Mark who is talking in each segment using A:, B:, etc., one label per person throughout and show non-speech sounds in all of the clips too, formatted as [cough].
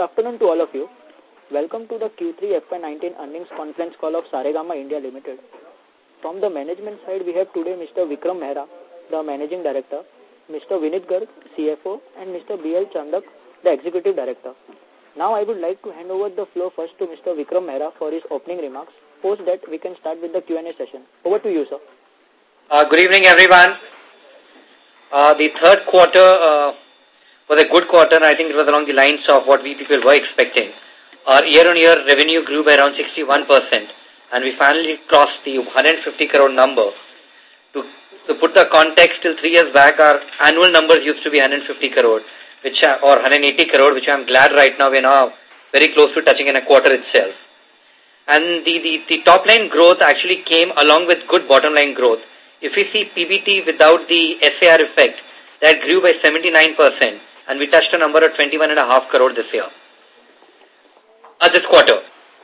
A: Good afternoon to all of you. Welcome to the Q3 FY19 earnings conference call of Saregama India Limited. From the management side, we have today Mr. Vikram Mehra, the Managing Director, Mr. Vinit Garg, CFO, and Mr. B.L. Chandak, the Executive Director. Now I would like to hand over the floor first to Mr. Vikram Mehra for his opening remarks. Post that, we can start with the Q&A session. Over to you, sir.
B: Uh, good evening, everyone. Uh, the third quarter uh, was a good quarter, I think it was along the lines of what we people were expecting. Our year-on-year -year revenue grew by around 61%, and we finally crossed the 150 crore number. To, to put the context, till three years back, our annual numbers used to be 150 crore, which uh, or 180 crore, which I'm glad right now we're now very close to touching in a quarter itself. And the, the, the top line growth actually came along with good bottom line growth. If we see PBT without the SAR effect, that grew by 79%, and we touched a number of 21.5 crore this year. Uh, this quarter.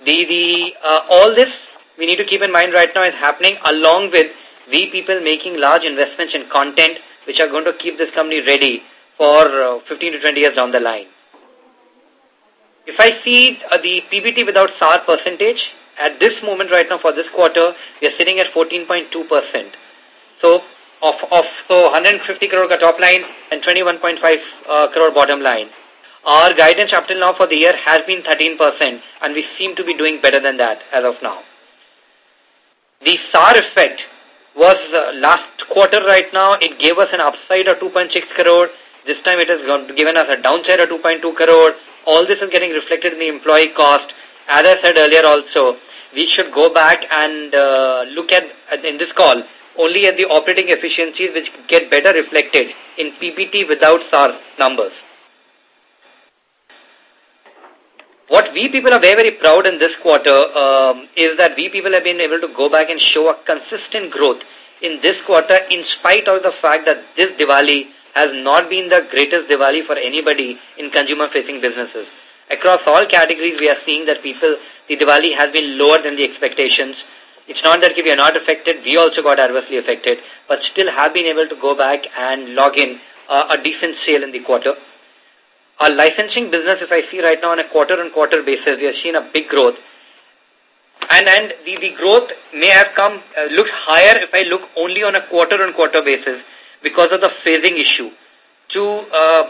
B: The, the, uh, all this we need to keep in mind right now is happening along with we people making large investments in content which are going to keep this company ready for uh, 15 to 20 years down the line. If I see uh, the PBT without SAR percentage, at this moment right now for this quarter, we are sitting at 14.2%. So of, of so 150 crore top line and 21.5 uh, crore bottom line. Our guidance up till now for the year has been 13% and we seem to be doing better than that as of now. The SAR effect was uh, last quarter right now, it gave us an upside of 2.6 crore. This time it has given us a downside of 2.2 crore. All this is getting reflected in the employee cost. As I said earlier also, we should go back and uh, look at, in this call, only at the operating efficiencies which get better reflected in PBT without SAR numbers. What we people are very, very proud in this quarter um, is that we people have been able to go back and show a consistent growth in this quarter in spite of the fact that this Diwali has not been the greatest Diwali for anybody in consumer-facing businesses. Across all categories, we are seeing that people, the Diwali has been lower than the expectations. It's not that we are not affected, we also got adversely affected, but still have been able to go back and log in uh, a decent sale in the quarter. Our licensing business, if I see right now on a quarter-on-quarter basis, we have seen a big growth. And, and the, the growth may have come, uh, looks higher if I look only on a quarter-on-quarter basis because of the phasing issue. To uh,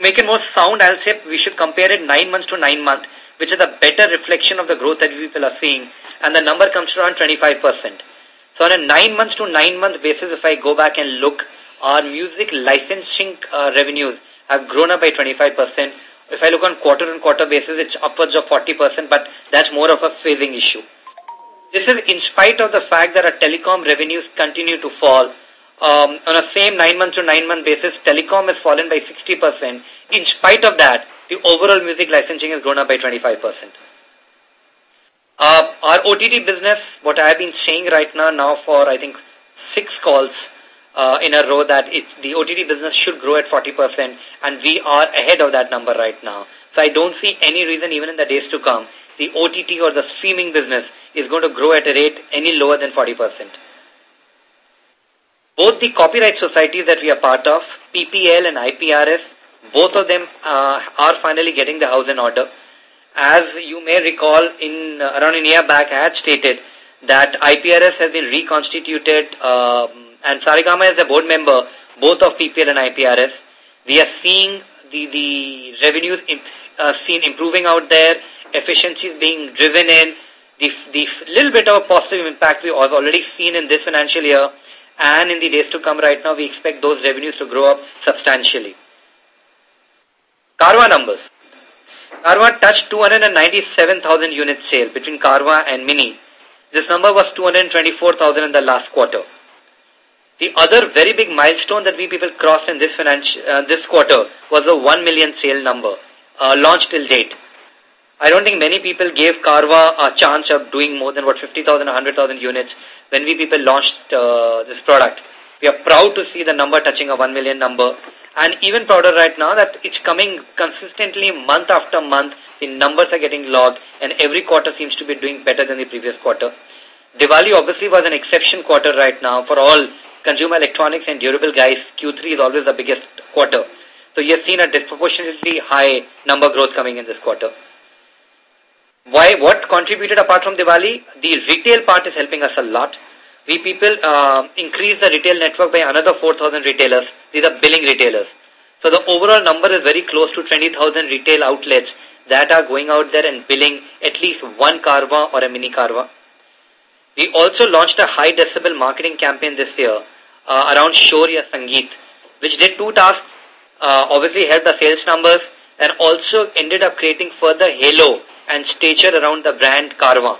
B: make it more sound, I'll say we should compare it nine months to nine months which is a better reflection of the growth that people are seeing, and the number comes around 25%. So on a nine months to nine month basis, if I go back and look, our music licensing uh, revenues have grown up by 25%. If I look on quarter on quarter basis, it's upwards of 40%, but that's more of a phasing issue. This is in spite of the fact that our telecom revenues continue to fall. Um, on a same nine month to nine month basis, telecom has fallen by 60%. In spite of that, the overall music licensing has grown up by 25%. Uh, our OTT business, what I have been saying right now, now for I think six calls uh, in a row that it, the OTT business should grow at 40% and we are ahead of that number right now. So I don't see any reason even in the days to come the OTT or the streaming business is going to grow at a rate any lower than 40%. Both the copyright societies that we are part of, PPL and IPRS, both of them uh, are finally getting the house in order. As you may recall, in uh, around a year back, I had stated that IPRS has been reconstituted um, and Saregama is a board member, both of PPL and IPRS. We are seeing the, the revenues uh, seen improving out there, efficiencies being driven in, the, the little bit of positive impact we have already seen in this financial year and in the days to come right now, we expect those revenues to grow up substantially. Carvaan numbers. Carvaan touched 297,000 units sale between Carvaan and Mini. This number was 224,000 in the last quarter. The other very big milestone that we people crossed in this financial, uh, this quarter was the 1 million sale number, uh, launched till date. I don't think many people gave Carvaan a chance of doing more than what 50,000 or 100,000 units when we people launched uh, this product. We are proud to see the number touching a 1 million number and even prouder right now that it's coming consistently month after month. The numbers are getting logged and every quarter seems to be doing better than the previous quarter. Diwali obviously was an exception quarter right now for all consumer electronics and durable guys. Q3 is always the biggest quarter. So you have seen a disproportionately high number growth coming in this quarter. Why? What contributed apart from Diwali? The retail part is helping us a lot. We people uh, increased the retail network by another 4,000 retailers. These are billing retailers. So the overall number is very close to 20,000 retail outlets that are going out there and billing at least one Carvaan or a mini Carvaan. We also launched a high decibel marketing campaign this year uh, around Shorya Sangeet, which did two tasks. Uh, obviously helped the sales numbers and also ended up creating further halo and stature around the brand Carvaan.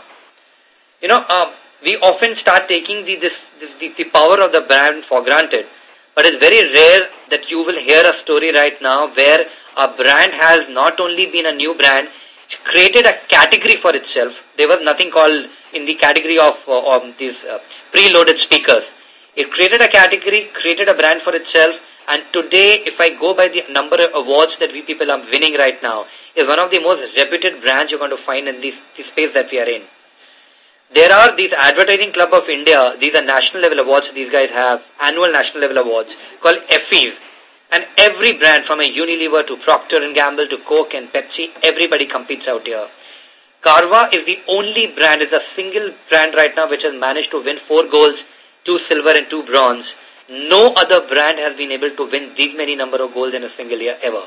B: You know, uh, we often start taking the, this, the, the power of the brand for granted. But it's very rare that you will hear a story right now where a brand has not only been a new brand, created a category for itself. There was nothing called in the category of, uh, of these uh, preloaded speakers. It created a category, created a brand for itself, and today, if I go by the number of awards that we people are winning right now, is one of the most reputed brands you're going to find in this, this space that we are in. There are these Advertising Club of India, these are national level awards these guys have, annual national level awards, called Effies. And every brand from a Unilever to Procter & Gamble to Coke and Pepsi, everybody competes out here. Carvaan is the only brand, is a single brand right now which has managed to win four golds, two silver and two bronze. No other brand has been able to win these many number of golds in a single year ever.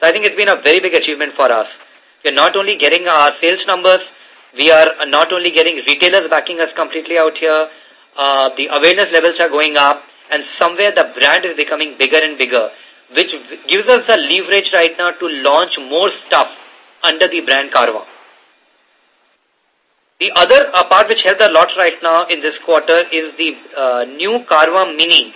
B: So I think it's been a very big achievement for us. We're not only getting our sales numbers, we are not only getting retailers backing us completely out here, uh, the awareness levels are going up, and somewhere the brand is becoming bigger and bigger, which gives us the leverage right now to launch more stuff under the brand Carvaan. The other uh, part which helped a lot right now in this quarter is the uh, new Carvaan Mini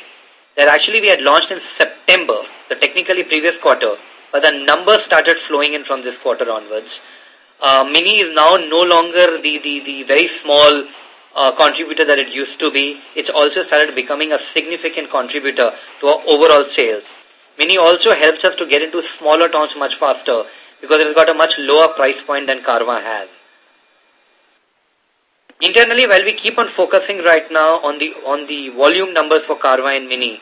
B: that actually we had launched in September, the technically previous quarter, but the numbers started flowing in from this quarter onwards. Uh, Mini is now no longer the, the, the very small uh, contributor that it used to be. It's also started becoming a significant contributor to our overall sales. Mini also helps us to get into smaller towns much faster because it's got a much lower price point than Carvaan has. Internally, while we keep on focusing right now on the on the volume numbers for Carvaan and Mini,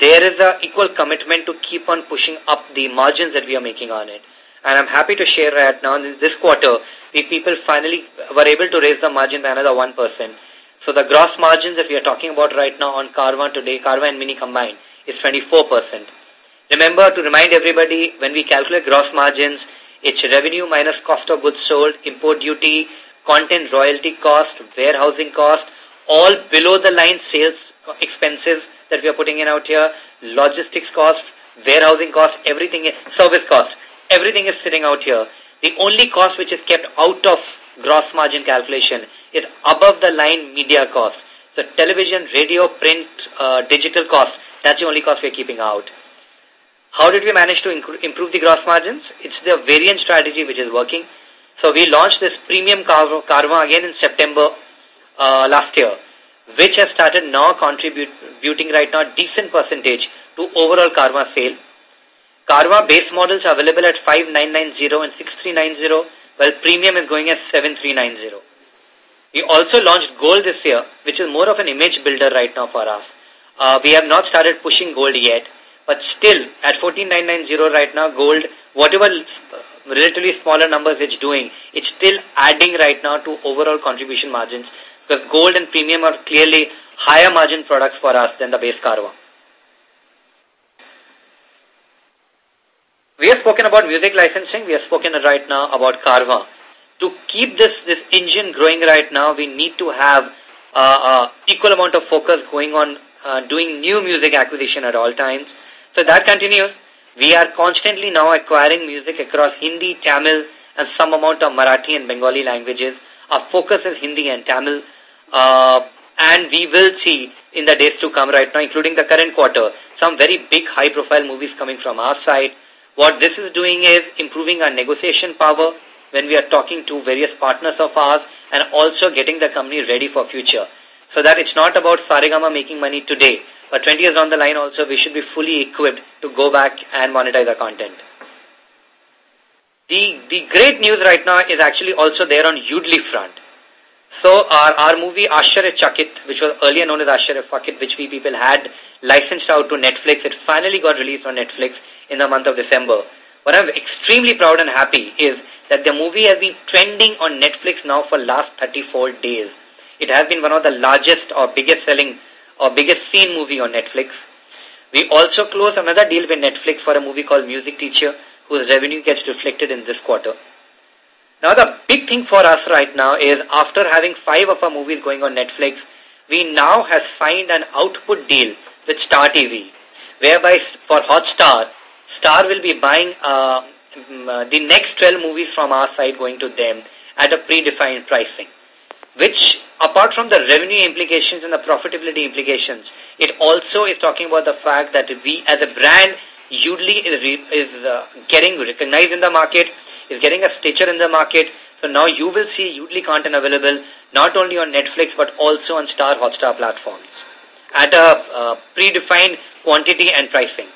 B: there is a equal commitment to keep on pushing up the margins that we are making on it. And I'm happy to share right now, in this quarter, the people finally were able to raise the margin by another 1%. So the gross margins that we are talking about right now on Carvaan today, Carvaan and Mini combined, is 24%. Remember to remind everybody, when we calculate gross margins, it's revenue minus cost of goods sold, import duty, content royalty cost, warehousing cost, all below the line sales expenses that we are putting in out here, logistics cost, warehousing cost, everything service cost everything is sitting out here. The only cost which is kept out of gross margin calculation is above the line media cost. So television, radio, print, uh, digital cost, that's the only cost we're keeping out. How did we manage to improve the gross margins? It's the variant strategy which is working. So we launched this premium Carvaan again in September uh, last year, which has started now contributing right now decent percentage to overall Carvaan sale. Carvaan base models are available at 5990 and 6390, while premium is going at 7390. We also launched gold this year, which is more of an image builder right now for us. Uh, we have not started pushing gold yet, but still at 14990 right now, gold, whatever relatively smaller numbers it's doing, it's still adding right now to overall contribution margins because gold and premium are clearly higher margin products for us than the base Carvaan. We have spoken about music licensing. We have spoken right now about Carvaan. To keep this, this engine growing right now, we need to have uh, uh, equal amount of focus going on uh, doing new music acquisition at all times. So that continues. We are constantly now acquiring music across Hindi, Tamil, and some amount of Marathi and Bengali languages. Our focus is Hindi and Tamil. Uh, and we will see in the days to come right now, including the current quarter, some very big high-profile movies coming from our side. What this is doing is improving our negotiation power when we are talking to various partners of ours and also getting the company ready for future. So that it's not about Saregama making money today, but 20 years down the line also we should be fully equipped to go back and monetize our content. The, the great news right now is actually also there on Yoodlee front. So our, our movie Ashcharya Chakit, which was earlier known as Ashcharya Fuck It, which we people had licensed out to Netflix, it finally got released on Netflix. In the month of December. What I'm extremely proud and happy is that the movie has been trending on Netflix now for last 34 days. It has been one of the largest or biggest selling or biggest seen movie on Netflix. We also closed another deal with Netflix for a movie called Music Teacher, whose revenue gets reflected in this quarter. Now, the big thing for us right now is after having five of our movies going on Netflix, we now have signed an output deal with Star TV, whereby for Hotstar, Star will be buying uh, mm, uh, the next 12 movies from our side going to them at a predefined pricing, which apart from the revenue implications and the profitability implications, it also is talking about the fact that we as a brand Yoodlee is, is uh, getting recognized in the market, is getting a stature in the market. So now you will see Yoodlee content available not only on Netflix but also on Star Hotstar platforms at a uh, predefined quantity and pricing.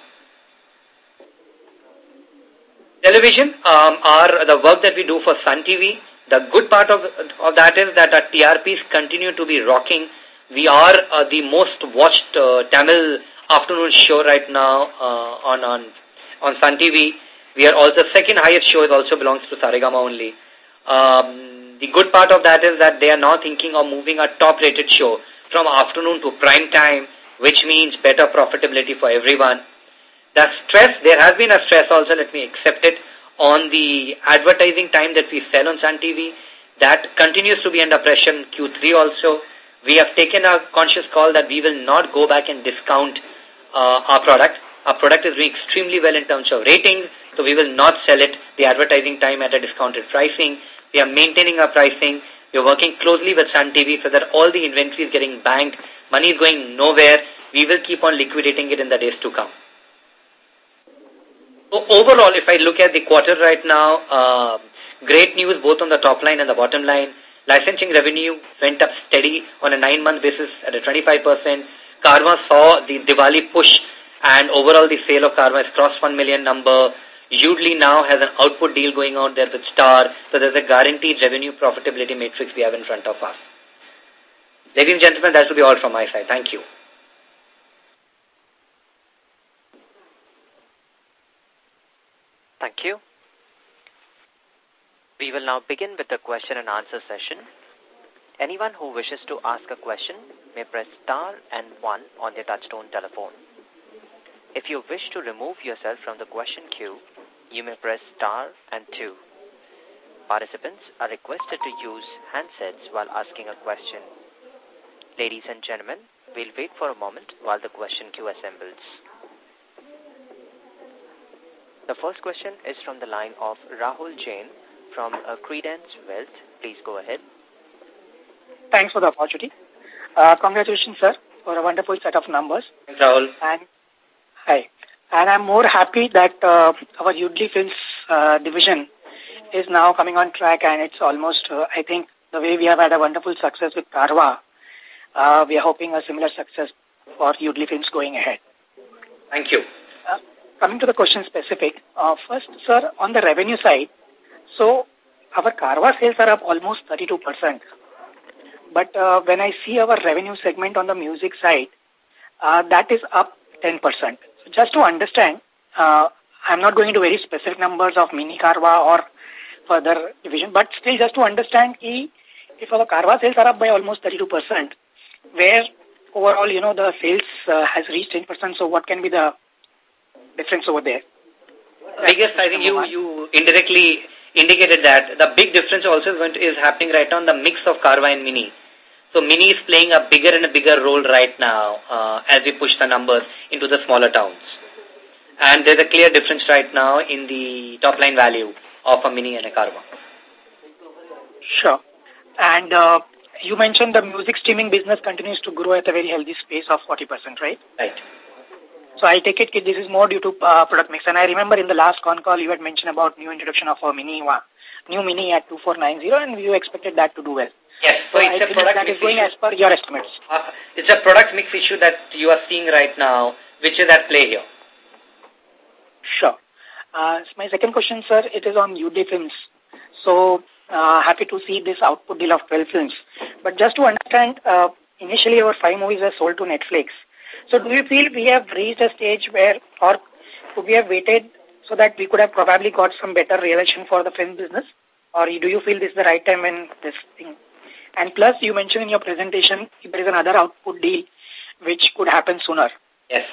B: Television um, are the work that we do for Sun TV. The good part of, of that is that our TRPs continue to be rocking. We are uh, the most watched uh, Tamil afternoon show right now uh, on, on, on Sun TV. We are also second highest show it also belongs to Saregama only. Um, the good part of that is that they are now thinking of moving a top rated show from afternoon to prime time, which means better profitability for everyone. The stress, there has been a stress also, let me accept it, on the advertising time that we sell on Sun TV. That continues to be under pressure in Q3 also. We have taken a conscious call that we will not go back and discount uh, our product. Our product is doing extremely well in terms of ratings, so we will not sell it the advertising time at a discounted pricing. We are maintaining our pricing. We are working closely with Sun TV so that all the inventory is getting banked. Money is going nowhere. We will keep on liquidating it in the days to come. Overall, if I look at the quarter right now, uh, great news both on the top line and the bottom line. Licensing revenue went up steady on a nine-month basis at a 25%. Carvaan saw the Diwali push and overall the sale of Carvaan has crossed 1 million number. Yoodlee now has an output deal going on there with Star. So there's a guaranteed revenue profitability matrix we have in front of us. Ladies and gentlemen, that will be all from my side. Thank you.
C: Thank you. We will now begin with the question and answer session. Anyone who wishes to ask a question may press star and one on their touchtone telephone. If you wish to remove yourself from the question queue, you may press star and two. Participants are requested to use handsets while asking a question. Ladies and gentlemen, we'll wait for a moment while the question queue assembles. The first question is from the line of Rahul Jain from uh, Credence Wealth. Please go ahead.
D: Thanks for the opportunity. Uh, congratulations, sir, for a wonderful set of numbers.
B: Thanks, Rahul.
D: And hi. And I'm more happy that uh, our Yoodlee Films uh, division is now coming on track and it's almost, uh, I think, the way we have had a wonderful success with Carvaan, uh, we are hoping a similar success for Yoodlee Films going ahead.
B: Thank you.
D: Uh, coming to the question specific, uh, first, sir, on the revenue side, so our Carvaan sales are up almost 32%. But uh, when I see our revenue segment on the music side, uh, that is up 10%. So just to understand, uh, I'm not going into very specific numbers of mini Carvaan or further division, but still just to understand if our Carvaan sales are up by almost 32%, where overall, you know, the sales uh, has reached 10%, so what can be the difference over there?
B: I guess I think you, you indirectly indicated that the big difference also is happening right now on the mix of Carvaan and Mini. So Mini is playing a bigger and a bigger role right now uh, as we push the numbers into the smaller towns. And there's a clear difference right now in the top line value of a Mini and a Carvaan.
D: Sure. And uh, you mentioned the music streaming business continues to grow at a very healthy space of 40%, right?
B: Right.
D: So I take it this is more due to uh, product mix. And I remember in the last con call you had mentioned about new introduction of a mini one, new mini at 2490 and you expected that to do well.
B: Yes, so,
D: so
B: it's
D: I
B: a product
D: that is going as per your estimates.
B: Uh, it's a product mix issue that you are seeing right now, which is at play here.
D: Sure. Uh, my second question, sir, it is on Yoodlee Films. So, uh, happy to see this output deal of 12 films. But just to understand, uh, initially our five movies were sold to Netflix. So do you feel we have reached a stage where, or could we have waited so that we could have probably got some better realization for the film business? Or do you feel this is the right time when this thing? And plus, you mentioned in your presentation there is another output deal which could happen sooner.
B: Yes.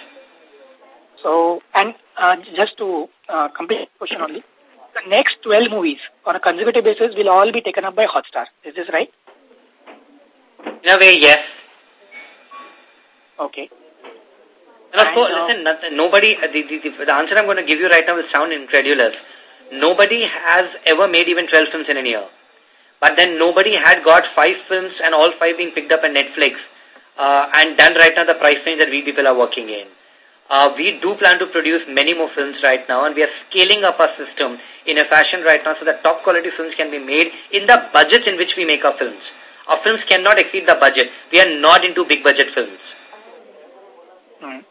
D: So, and uh, just to uh, complete the question only, the next 12 movies on a consecutive basis will all be taken up by Hotstar. Is this right?
B: In a way, yes.
D: Okay.
B: And of course, uh, listen, nothing, nobody, the, the, the answer I'm going to give you right now will sound incredulous. Nobody has ever made even 12 films in a year. But then nobody had got five films and all five being picked up on Netflix uh, and done right now the price range that we people are working in. Uh, we do plan to produce many more films right now and we are scaling up our system in a fashion right now so that top quality films can be made in the budget in which we make our films. Our films cannot exceed the budget. We are not into big budget films.
D: Mm.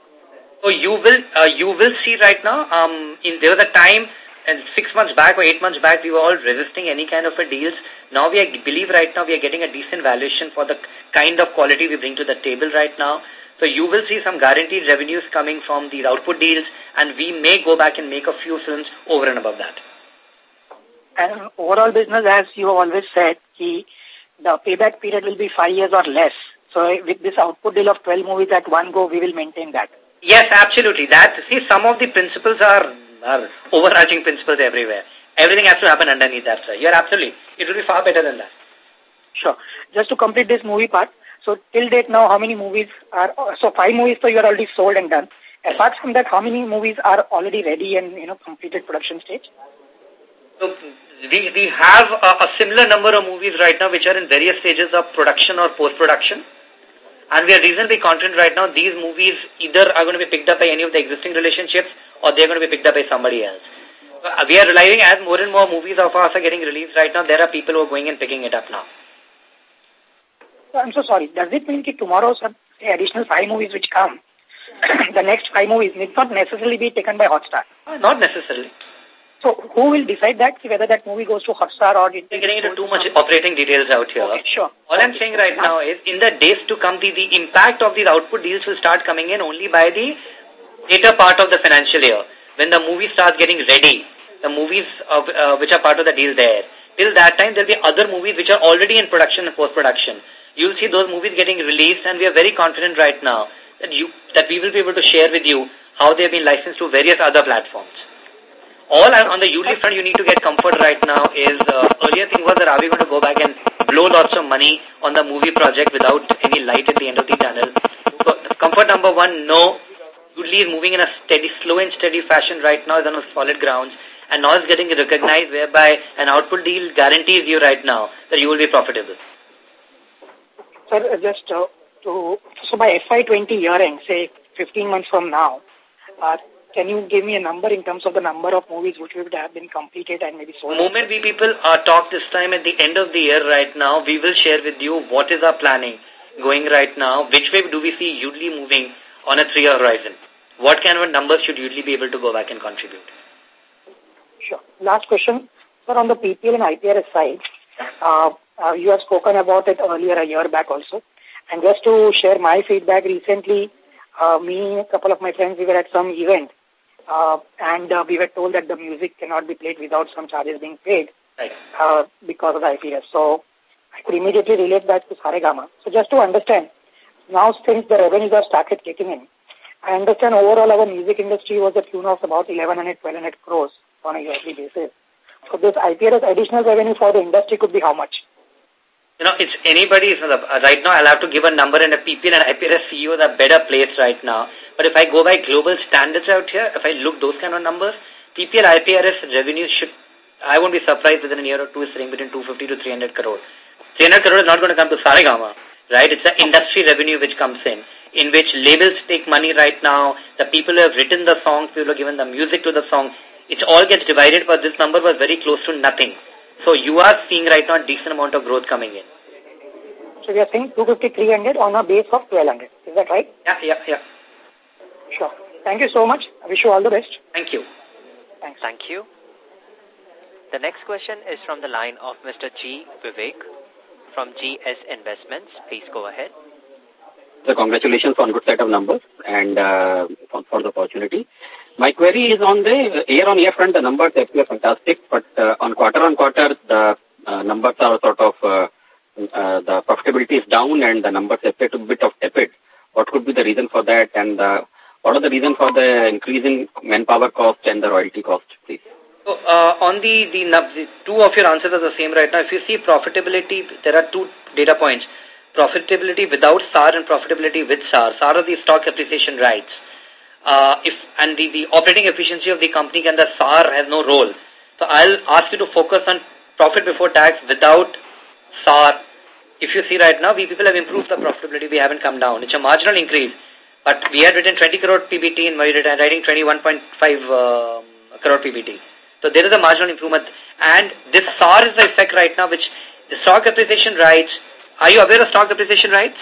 B: So you will uh, you will see right now. Um, in there was a time, and six months back or eight months back, we were all resisting any kind of a deals. Now we are, believe right now we are getting a decent valuation for the kind of quality we bring to the table right now. So you will see some guaranteed revenues coming from these output deals, and we may go back and make a few films over and above that.
D: And overall business, as you always said, the payback period will be five years or less. So with this output deal of 12 movies at one go, we will maintain that.
B: Yes, absolutely. That see, some of the principles are are overarching principles everywhere. Everything has to happen underneath that. Sir. You're absolutely. It will be far better than that.
D: Sure. Just to complete this movie part. So till date now, how many movies are? So five movies, so you are already sold and done. Apart from that, how many movies are already ready and you know completed production stage?
B: So we we have a, a similar number of movies right now which are in various stages of production or post production. And we are reasonably confident right now these movies either are going to be picked up by any of the existing relationships or they're going to be picked up by somebody else. Uh, we are relying as more and more movies of ours are getting released right now, there are people who are going and picking it up now.
D: I'm so sorry. Does it mean that tomorrow some additional five movies which come, [coughs] the next five movies need not necessarily be taken by Hotstar?
B: Uh, not necessarily.
D: So who will decide that, whether that movie goes to Hotstar or...
B: It We're getting into too much operating details out here.
D: Okay, sure.
B: All I'm saying right now is, in the days to come, the, the impact of these output deals will start coming in only by the later part of the financial year. When the movie starts getting ready, the movies of, uh, which are part of the deal there. Till that time, there'll be other movies which are already in production and post-production. You'll see those movies getting released, and we are very confident right now that you that we will be able to share with you how they've been licensed to various other platforms all on the Yoodlee front you need to get comfort right now is, uh, earlier thing was that are we going to go back and blow lots of money on the movie project without any light at the end of the tunnel? So, comfort number one, no. Yoodlee is moving in a steady, slow and steady fashion right now, is on a solid grounds. And now it's getting recognized whereby an output deal guarantees you right now that you will be profitable.
D: Sir, uh, just uh, to, so by FY20 year end, say 15 months from now, uh, can you give me a number in terms of the number of movies which would have been completed and maybe sold?
B: Moment we people uh, talk this time at the end of the year right now, we will share with you what is our planning going right now, which way do we see Yoodlee moving on a three-year horizon. What kind of numbers should Yoodlee be able to go back and contribute?
D: Sure. Last question. Sir, on the PPL and IPRS side, uh, uh, you have spoken about it earlier a year back also. And just to share my feedback recently, uh, me, a couple of my friends, we were at some event uh, and uh, we were told that the music cannot be played without some charges being paid
B: right.
D: uh, because of the IPRS. So I could immediately relate that to Saregama. So just to understand, now since the revenues have started kicking in, I understand overall our music industry was at tune of about 1100, 1200 crores on a yearly basis. So this IPRS additional revenue for the industry could be how much?
B: You know, it's anybody's, uh, right now I'll have to give a number and a PP and IPRS CEO are better placed right now. But if I go by global standards out here, if I look those kind of numbers, PPL, IPRS revenue should, I won't be surprised within a year or two is sitting between 250 to 300 crore. 300 crore is not going to come to Saregama, right? It's the industry revenue which comes in, in which labels take money right now, the people who have written the songs, people who have given the music to the song, it all gets divided, but this number was very close to nothing. So you are seeing right now a decent amount of growth coming in.
D: So we are saying 250, 300 on a base of 1200. Is that right?
B: Yeah, yeah, yeah.
D: Sure. Thank you so much. I wish you all the best.
B: Thank you.
D: Thanks.
C: Thank you. The next question is from the line of Mr. G. Vivek from GS Investments. Please go ahead.
E: So congratulations on good set of numbers and uh, for, for the opportunity. My query is on the year-on-year front, the numbers appear fantastic, but uh, on quarter-on-quarter, the uh, numbers are sort of, uh, uh, the profitability is down and the numbers appear to be a bit of tepid. What could be the reason for that and uh, what are the reason for the increasing manpower cost and the royalty cost, please?
B: So, uh, on the, the, the two of your answers are the same right now. If you see profitability, there are two data points. Profitability without SAR and profitability with SAR. SAR are the stock appreciation rights uh, if and the, the operating efficiency of the company and the SAR has no role. So I'll ask you to focus on profit before tax without SAR. If you see right now, we people have improved the profitability. We haven't come down. It's a marginal increase. But we had written 20 crore PBT in we are writing 21.5 uh, crore PBT. So there is a marginal improvement. And this SAR is the effect right now, which the stock appreciation rights. Are you aware of stock appreciation rights?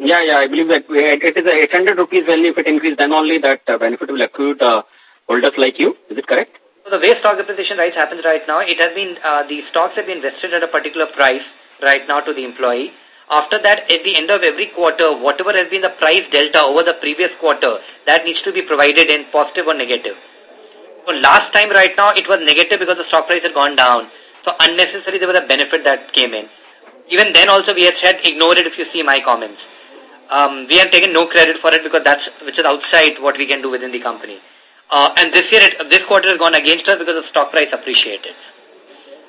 E: Yeah, yeah, I believe that it is a 800 rupees value. If it increase, then only that uh, benefit will accrue to holders like you. Is it correct?
B: So the way stock appreciation rights happens right now, it has been, uh, the stocks have been vested at a particular price right now to the employee. After that, at the end of every quarter, whatever has been the price delta over the previous quarter, that needs to be provided in positive or negative. So last time right now, it was negative because the stock price had gone down. So unnecessarily there was a benefit that came in. Even then also we had said ignore it if you see my comments. Um, we have taken no credit for it because that's which is outside what we can do within the company. Uh, and this year, it, this quarter has gone against us because the stock price appreciated.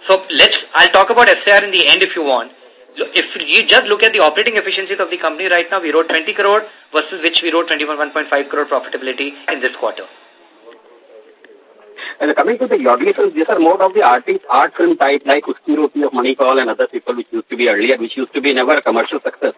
B: So let's, I'll talk about SAR in the end if you want. If you just look at the operating efficiencies of the company right now, we wrote 20 crore versus which we wrote 21.5 crore profitability in this quarter.
E: And coming to the Yoodlee films, these are more of the artist, art film type like Uski Roti of Mani Kaul and other people which used to be earlier, which used to be never a commercial success.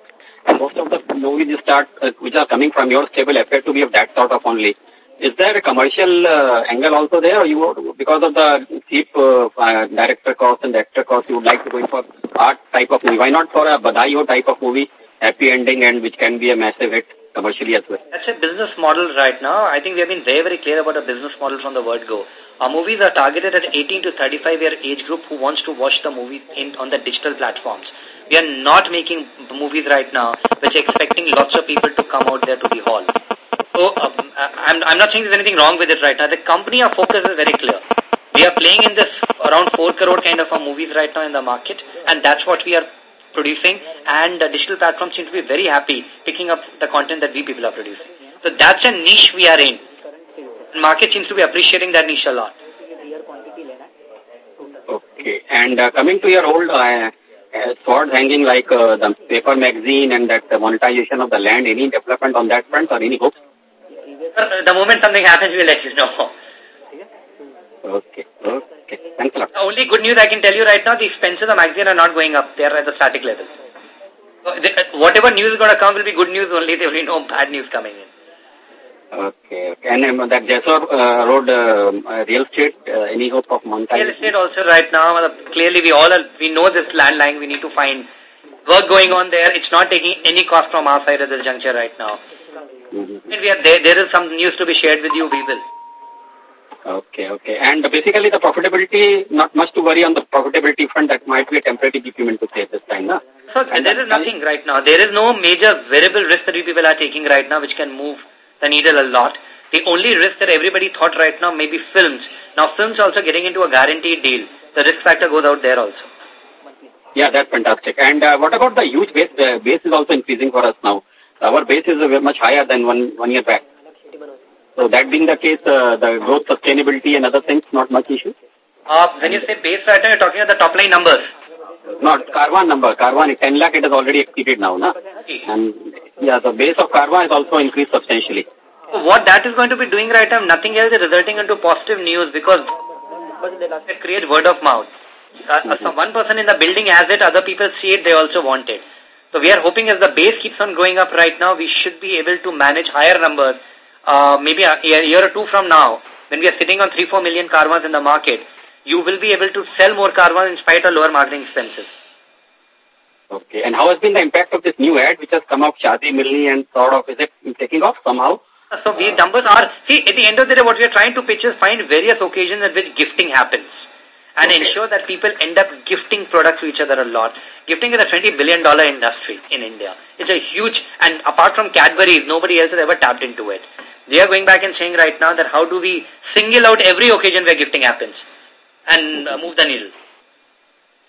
E: And most of the movies you start, uh, which are coming from your stable appear to be of that sort of only. Is there a commercial uh, angle also there, or you, because of the cheap uh, uh, director cost and actor cost, you would like to go in for art type of movie? Why not for a Badhaai Ho type of movie, happy ending and which can be a massive hit commercially as well?
B: That's a business model right now. I think we have been very, very clear about a business model from the word go. Our movies are targeted at 18 to 35 year age group who wants to watch the movie in, on the digital platforms. We are not making movies right now which are expecting lots of people to come out there to the hall. So um, I'm, I'm not saying there's anything wrong with it right now. The company, our focus is very clear. We are playing in this around 4 crore kind of a movies right now in the market and that's what we are producing and the digital platforms seem to be very happy picking up the content that we people are producing. So that's a niche we are in. Market seems to be appreciating that niche a lot.
E: Okay. And uh, coming to your old uh, uh, swords hanging like uh, the paper magazine and that the monetization of the land, any development on that front or any hopes? [laughs]
B: The moment something happens, we'll let you know.
E: Okay. Okay. Thanks a lot.
B: The only good news I can tell you right now, the expenses of magazine are not going up. They are at the static level. So the, whatever news is going to come will be good news only. There will be no bad news coming in.
E: Okay. okay. And um, that Jessore uh, Road uh, real estate, uh, any hope of monetization?
B: Real estate also right now, uh, clearly we all are, we know this land line. We need to find work going on there. It's not taking any cost from our side at this juncture right now.
E: Mm -hmm.
B: And we are there. There is some news to be shared with you. We will.
E: Okay, okay. And basically the profitability, not much to worry on the profitability front. That might be a temporary decrement to say this time, no?
B: So and there is nothing right now. There is no major variable risk that we people are taking right now which can move the needle a lot. The only risk that everybody thought right now may be films. Now films also getting into a guaranteed deal. The risk factor goes out there also.
E: Yeah, that's fantastic. And uh, what about the huge base? The base is also increasing for us now. Our base is much higher than one, one year back. So that being the case, uh, the growth sustainability and other things, not much issue?
B: Uh, when you say base right now, you're talking about the top line numbers.
E: Not Carvaan number. Carvaan, 10 lakh, it has already exceeded now, na? And yeah, the base of Carvaan has also increased substantially.
B: So what that is going to be doing right now, nothing else is resulting into positive news because it creates word of mouth. Uh, mm -hmm. so one person in the building has it, other people see it, they also want it. So we are hoping as the base keeps on going up right now, we should be able to manage higher numbers. Uh, maybe a, year or two from now, when we are sitting on 3-4 million Carvaans in the market, you will be able to sell more Carvaans in spite of lower marketing expenses.
E: Okay. And how has been the impact of this new ad which has come up, Shadi Milni, and sort of, is it taking off somehow?
B: So these numbers are, see, at the end of the day, what we are trying to pitch is find various occasions at which gifting happens. And okay. ensure that people end up gifting products to each other a lot. Gifting is a $20 billion industry in India. It's a huge, and apart from Cadbury, nobody else has ever tapped into it. They are going back and saying right now that how do we single out every occasion where gifting happens and uh, move the needle.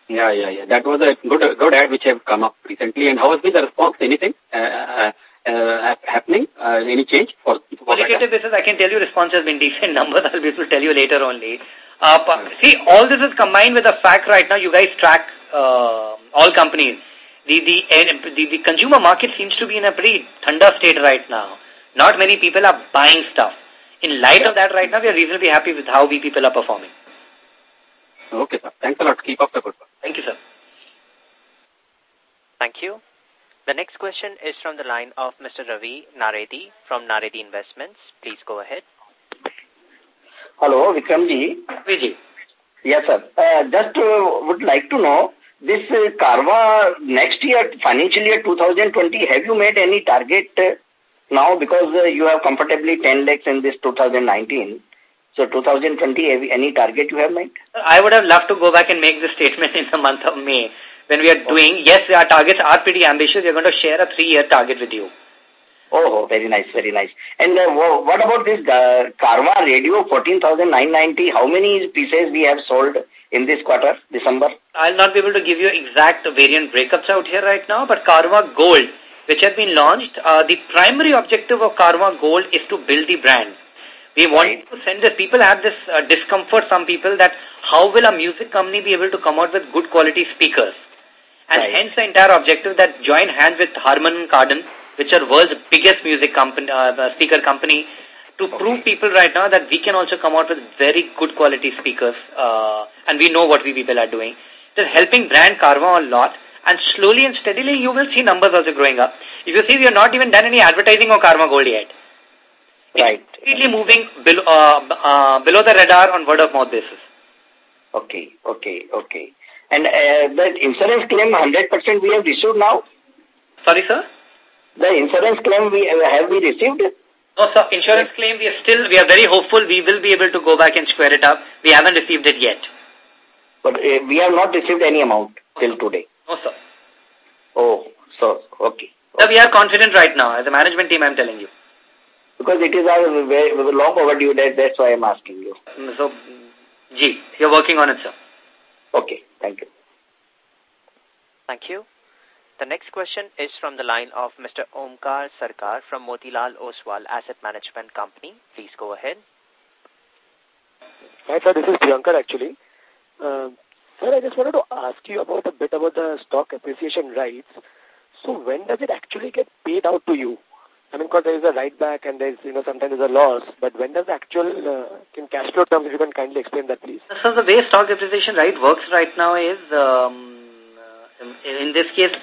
E: Yeah, yeah, yeah. That was a good, good ad which have come up recently. And how has been the response? Anything uh, uh, uh happening? Uh, any change? For,
B: for Qualitative basis, I can tell you response has been decent [laughs] numbers. I'll be able to tell you later only. Uh, see, all this is combined with the fact right now you guys track uh, all companies. The, the, the, the consumer market seems to be in a pretty thunder state right now. Not many people are buying stuff. In light of that right now, we are reasonably happy with how we people are performing.
E: Okay, sir. Thanks a lot. Keep up the good work.
B: Thank you, sir.
C: Thank you. The next question is from the line of Mr. Ravi Naredi from Naredi Investments. Please go ahead.
F: Hello, Vikramji.
B: Vijay.
F: Yes, sir. Uh, just uh, would like to know, this uh, Carvaan next year, financial year 2020, have you made any target uh, now because uh, you have comfortably 10 lakhs in this 2019? So 2020, any target you have made?
B: I would have loved to go back and make this statement in the month of May. When we are doing, yes, our targets are pretty ambitious. We are going to share a three-year target with you.
F: Oh, very nice, very nice. And uh, what about this uh, Carvaan radio 14,990? How many pieces we have sold in this quarter, December?
B: I'll not be able to give you exact variant breakups out here right now, but Carvaan Gold, which has been launched, uh, the primary objective of Carvaan Gold is to build the brand. We want to send this. People have this uh, discomfort, some people, that how will a music company be able to come out with good quality speakers? And right. hence the entire objective that join hands with Harman Kardon, which are world's biggest music company, uh, speaker company, to okay. prove people right now that we can also come out with very good quality speakers. Uh, and we know what we people are doing. Is helping brand Carvaan a lot. And slowly and steadily, you will see numbers also growing up. If you see, we have not even done any advertising on Carvaan Gold yet.
F: Right.
B: It's Completely moving below, uh, uh, below the radar on word of mouth basis.
F: Okay, okay, okay. And uh, the insurance claim 100% we have received now?
B: Sorry, sir?
F: The insurance claim we uh, have we received?
B: No, sir. Insurance claim we are still, we are very hopeful we will be able to go back and square it up. We haven't received it yet.
F: But uh, we have not received any amount till today?
B: No, sir.
F: Oh, so, okay.
B: So we are confident right now. As a management team, I'm telling you.
F: Because it is a very long overdue debt, that's why I'm asking you.
B: Mm, so, G, you're working on it, sir.
F: Okay, thank you.
C: Thank you. The next question is from the line of Mr. Omkar Sarkar from Motilal Oswal Asset Management Company. Please go ahead.
G: Hi, sir. This is Priyankar, actually. Uh, sir, I just wanted to ask you about a bit about the stock appreciation rights. So when does it actually get paid out to you? I mean, because there is a write back and there's, you know, sometimes there's a loss, but when does the actual, uh, in cash flow terms, if you can kindly explain that, please.
B: So the way stock appreciation right works right now is, um, in, in this case,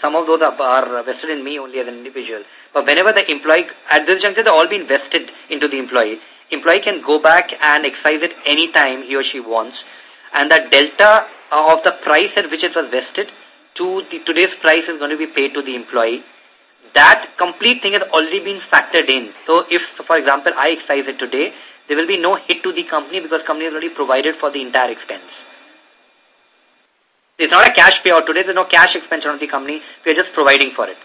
B: some of those are, are vested in me only as an individual. But whenever the employee, at this juncture, they've all been vested into the employee. Employee can go back and excise it any time he or she wants. And the delta uh, of the price at which it was vested to the, today's price is going to be paid to the employee that complete thing has already been factored in. So if, for example, I excise it today, there will be no hit to the company because company has already provided for the entire expense. It's not a cash payout today. There's no cash expense on the company. We are just providing for it.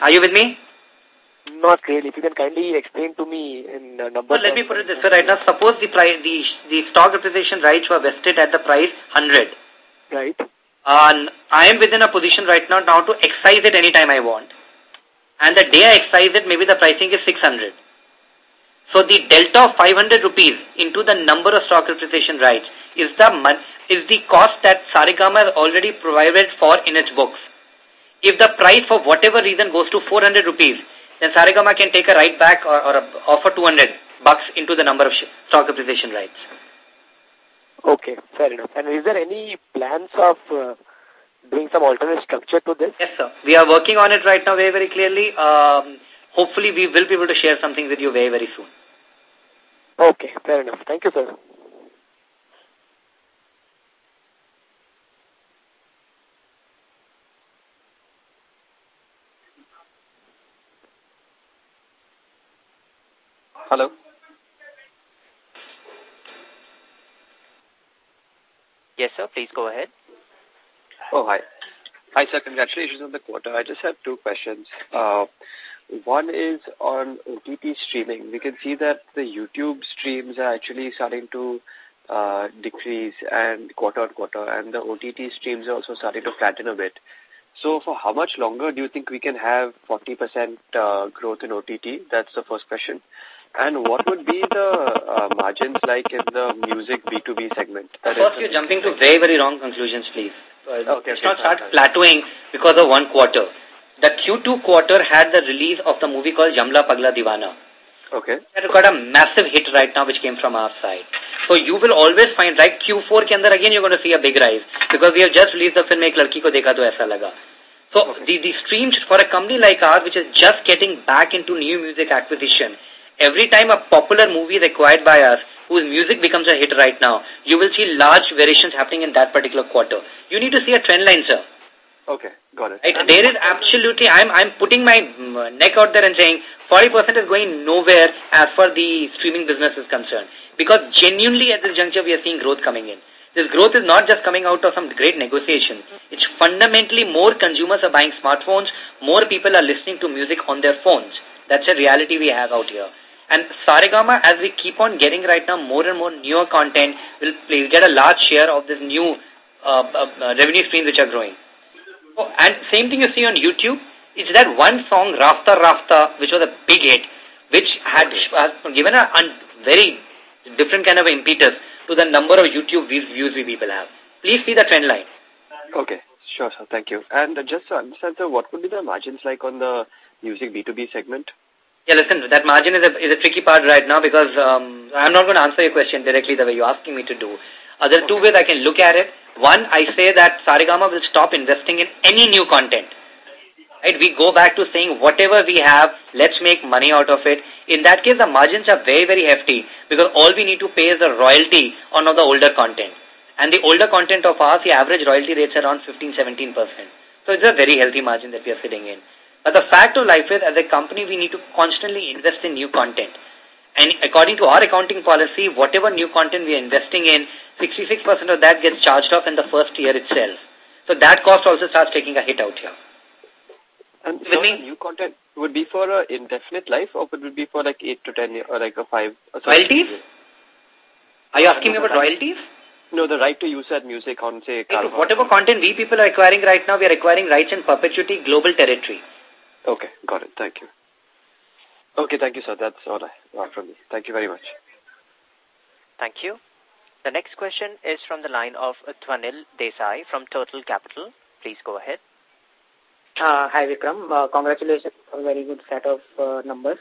B: Are you with me?
G: Not really. If you can kindly explain to me in uh, numbers.
B: Well, let me put it this way right now. Suppose the price, the, the stock appreciation rights were vested at the price 100.
G: Right.
B: And I am within a position right now now to excise it anytime I want and the day I excise it, maybe the pricing is 600. So the delta of 500 rupees into the number of stock appreciation rights is the is the cost that Saregama has already provided for in its books. If the price for whatever reason goes to 400 rupees, then Saregama can take a write back or, or a, offer 200 bucks into the number of stock appreciation rights.
G: Okay, fair enough. And is there any plans of uh, doing some alternate structure to this?
B: Yes, sir. We are working on it right now very, very clearly. Um, hopefully, we will be able to share something with you very, very soon.
G: Okay, fair enough. Thank you, sir.
E: Hello.
C: Yes, sir. Please go ahead.
H: Oh, hi. Hi, sir. Congratulations on the quarter. I just have two questions. Uh, one is on OTT streaming. We can see that the YouTube streams are actually starting to uh, decrease and quarter on quarter, and the OTT streams are also starting to flatten a bit. So for how much longer do you think we can have 40% uh, growth in OTT? That's the first question. And what would be the uh, margins like in the music B2B segment?
B: That First, you're jumping to very, very wrong conclusions, please.
H: Uh, okay,
B: it's not start plateauing because of one quarter. The Q2 quarter had the release of the movie called Yamla Pagla Deewana.
H: Okay.
B: That got a massive hit right now which came from our side. So you will always find, like Q4 ke andar again you're going to see a big rise because we have just released the film Ek Ladki Ko Dekha To Aisa Laga. So okay. the, the streams for a company like ours which is just getting back into new music acquisition, every time a popular movie is acquired by us whose music becomes a hit right now, you will see large variations happening in that particular quarter. You need to see a trend line, sir.
H: Okay, got it.
B: Right, there is absolutely, I'm, I'm putting my mm, neck out there and saying 40% is going nowhere as far the streaming business is concerned. Because genuinely at this juncture we are seeing growth coming in. This growth is not just coming out of some great negotiation. It's fundamentally more consumers are buying smartphones, more people are listening to music on their phones. That's a reality we have out here. And Saregama, as we keep on getting right now more and more newer content, will play, get a large share of this new uh, uh, revenue streams which are growing. Oh, and same thing you see on YouTube, it's that one song, Rafta Rafta, which was a big hit, which had given a very different kind of impetus to the number of YouTube views, views we people have. Please see the trend line.
H: Okay, sure, sir. Thank you. And just to understand, sir, what would be the margins like on the music B2B segment?
B: Yeah, listen, that margin is a, is a tricky part right now because um, I'm not going to answer your question directly the way you're asking me to do. Uh, there are two ways I can look at it. One, I say that Saregama will stop investing in any new content. Right? We go back to saying whatever we have, let's make money out of it. In that case, the margins are very, very hefty because all we need to pay is the royalty on all the older content. And the older content of ours, the average royalty rates are around 15-17%. So it's a very healthy margin that we are sitting in. But the fact of life is, as a company, we need to constantly invest in new content. And according to our accounting policy, whatever new content we are investing in, 66% of that gets charged off in the first year itself. So that cost also starts taking a hit out here.
H: And so new content would be for an indefinite life or would it be for like 8 to 10 years or like a 5? Uh, or
B: royalties? Are you asking me about royalties?
H: No, the right to use that music on, say,
B: Whatever content we people are acquiring right now, we are acquiring rights in perpetuity global territory.
H: Okay, got it. Thank you. Okay, thank you, sir. That's all I want from me. Thank you very much.
C: Thank you. The next question is from the line of Twanil Desai from Total Capital. Please go ahead.
I: Uh, hi, Vikram. Uh, congratulations on a very good set of uh, numbers.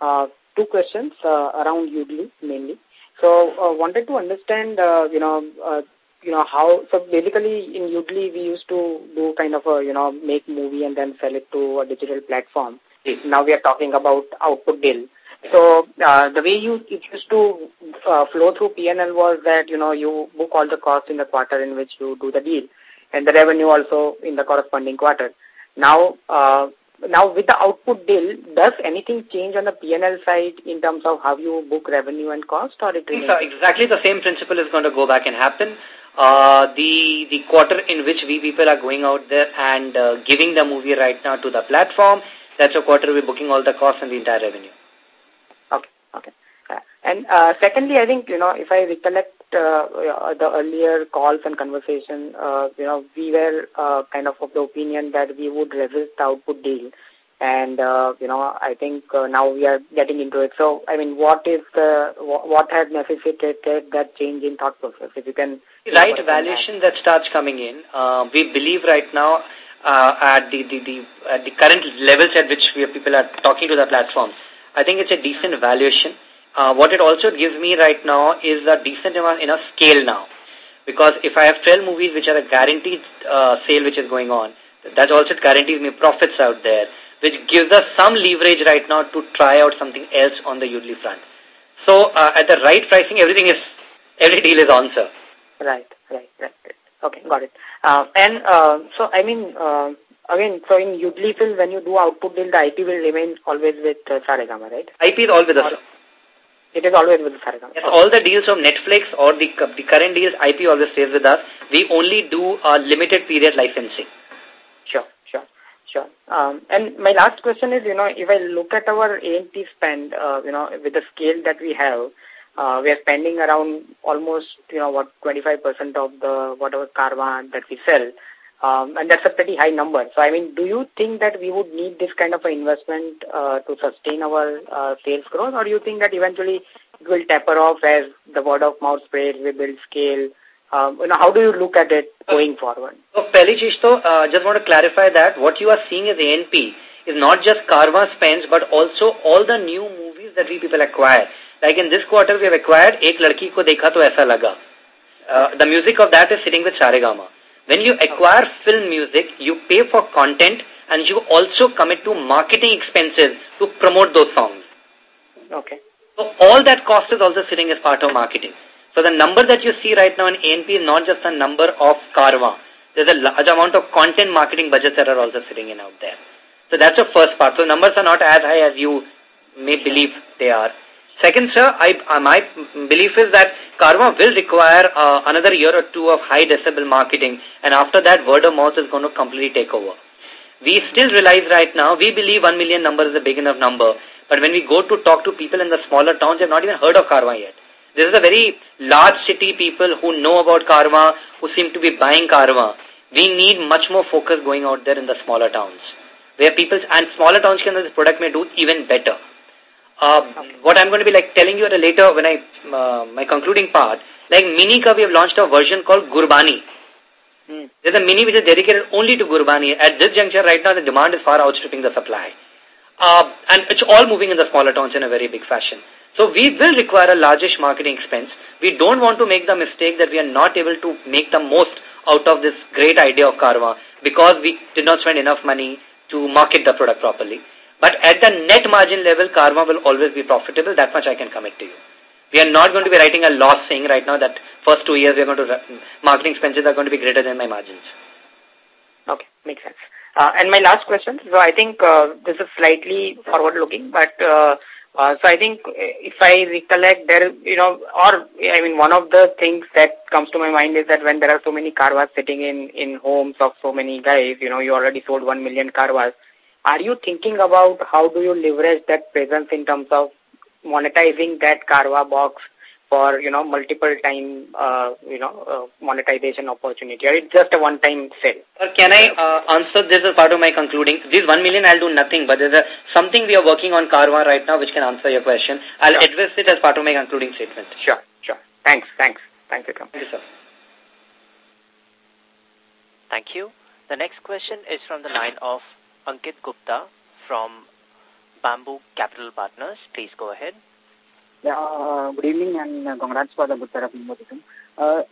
I: Uh, two questions uh, around Yoodlee mainly. So, uh, wanted to understand, uh, you know, uh, you know how. So basically, in Yoodlee, we used to do kind of a you know make movie and then sell it to a digital platform. Now we are talking about output deal. So uh, the way you it used to uh, flow through P&L was that you know you book all the costs in the quarter in which you do the deal, and the revenue also in the corresponding quarter. Now, uh, now with the output deal, does anything change on the P&L side in terms of how you book revenue and cost, or it remains?
B: So Exactly the same principle is going to go back and happen. Uh, the the quarter in which we people are going out there and uh, giving the movie right now to the platform, that's a quarter we're booking all the costs and the entire revenue.
I: Okay, okay. Uh, and uh, secondly, I think, you know, if I recollect uh, uh, the earlier calls and conversation, uh, you know, we were uh, kind of of the opinion that we would resist the output deal. And, uh, you know, I think uh, now we are getting into it. So, I mean, what is the, what has necessitated that change in thought process? If you can...
B: Right valuation that. starts coming in. Uh, we believe right now uh, at the, the, the, at the current levels at which we people are talking to the platform, I think it's a decent valuation. Uh, what it also gives me right now is a decent amount in a scale now. Because if I have 12 movies which are a guaranteed uh, sale which is going on, that also guarantees me profits out there, which gives us some leverage right now to try out something else on the Yoodlee front. So uh, at the right pricing, everything is, every deal is on, sir.
I: Right, right, right. Okay, got it. Uh, and uh, so, I mean, uh, again, so in film, when you do output deal, the IP will remain always with uh, Saregama, right?
B: IP is always with us.
I: It is always with Saregama.
B: Yes, all the deals from Netflix or the, the current deals, IP always stays with us. We only do a limited period licensing.
I: Sure, sure, sure. Um, and my last question is, you know, if I look at our A&P spend, uh, you know, with the scale that we have, uh, we are spending around almost, you know, what, 25% of the whatever Carvaan that we sell. Um, and that's a pretty high number. So, I mean, do you think that we would need this kind of an investment uh, to sustain our uh, sales growth, or do you think that eventually it will taper off as the word of mouth spreads, we build scale? Um, you know, how do you look at it going forward?
B: So, Pelichishto, uh, just want to clarify that what you are seeing as A&P is not just Carvaan spends, but also all the new movies that we people acquire. Like in this quarter, we have acquired Ek Ladki Ko Dekha To Aisa Laga. Uh, the music of that is sitting with Saregama. When you acquire film music, you pay for content and you also commit to marketing expenses to promote those songs.
I: Okay.
B: So all that cost is also sitting as part of marketing. So the number that you see right now in A&P is not just a number of Carvaan. There's a large amount of content marketing budgets that are also sitting in out there. So that's the first part. So numbers are not as high as you may believe they are. Second, sir, I, uh, my belief is that Carvaan will require uh, another year or two of high decibel marketing, and after that, word of mouth is going to completely take over. We still realize right now, we believe 1 million number is a big enough number, but when we go to talk to people in the smaller towns, they've not even heard of Carvaan yet. This is a very large city people who know about Carvaan, who seem to be buying Carvaan. We need much more focus going out there in the smaller towns, where people, and smaller towns can, this product may do even better. Uh, what I'm going to be like telling you at a later when I uh, my concluding part, like Minika, we have launched a version called Gurbani. Hmm. There's a mini which is dedicated only to Gurbani. At this juncture, right now, the demand is far outstripping the supply. Uh, and it's all moving in the smaller towns in a very big fashion. So we will require a largish marketing expense. We don't want to make the mistake that we are not able to make the most out of this great idea of Carvaan because we did not spend enough money to market the product properly. But at the net margin level, Carvaan will always be profitable. That much I can commit to you. We are not going to be writing a loss saying right now that first two years we are going to, marketing expenses are going to be greater than my margins.
I: Okay, makes sense. Uh, and my last question, so I think uh, this is slightly forward-looking, but uh, uh, so I think if I recollect, there, you know, or I mean, one of the things that comes to my mind is that when there are so many Carvaans sitting in in homes of so many guys, you know, you already sold one million Carvaans. Are you thinking about how do you leverage that presence in terms of monetizing that Carvaan box for, you know, multiple time, uh, you know, uh, monetization opportunity? Or it's just a one-time sale?
B: Sir, can I uh, answer this as part of my concluding? This one million I'll do nothing, but there's a, something we are working on Carvaan right now which can answer your question. I'll sure. address it as part of my concluding statement.
I: Sure, sure. Thanks, thanks. Thank you,
B: Thank you, sir.
C: Thank you. The next question is from the line of Ankit Gupta from Bamboo Capital Partners. Please go ahead.
J: Yeah, uh, good evening and uh, congrats for the good set of invitation. Uh,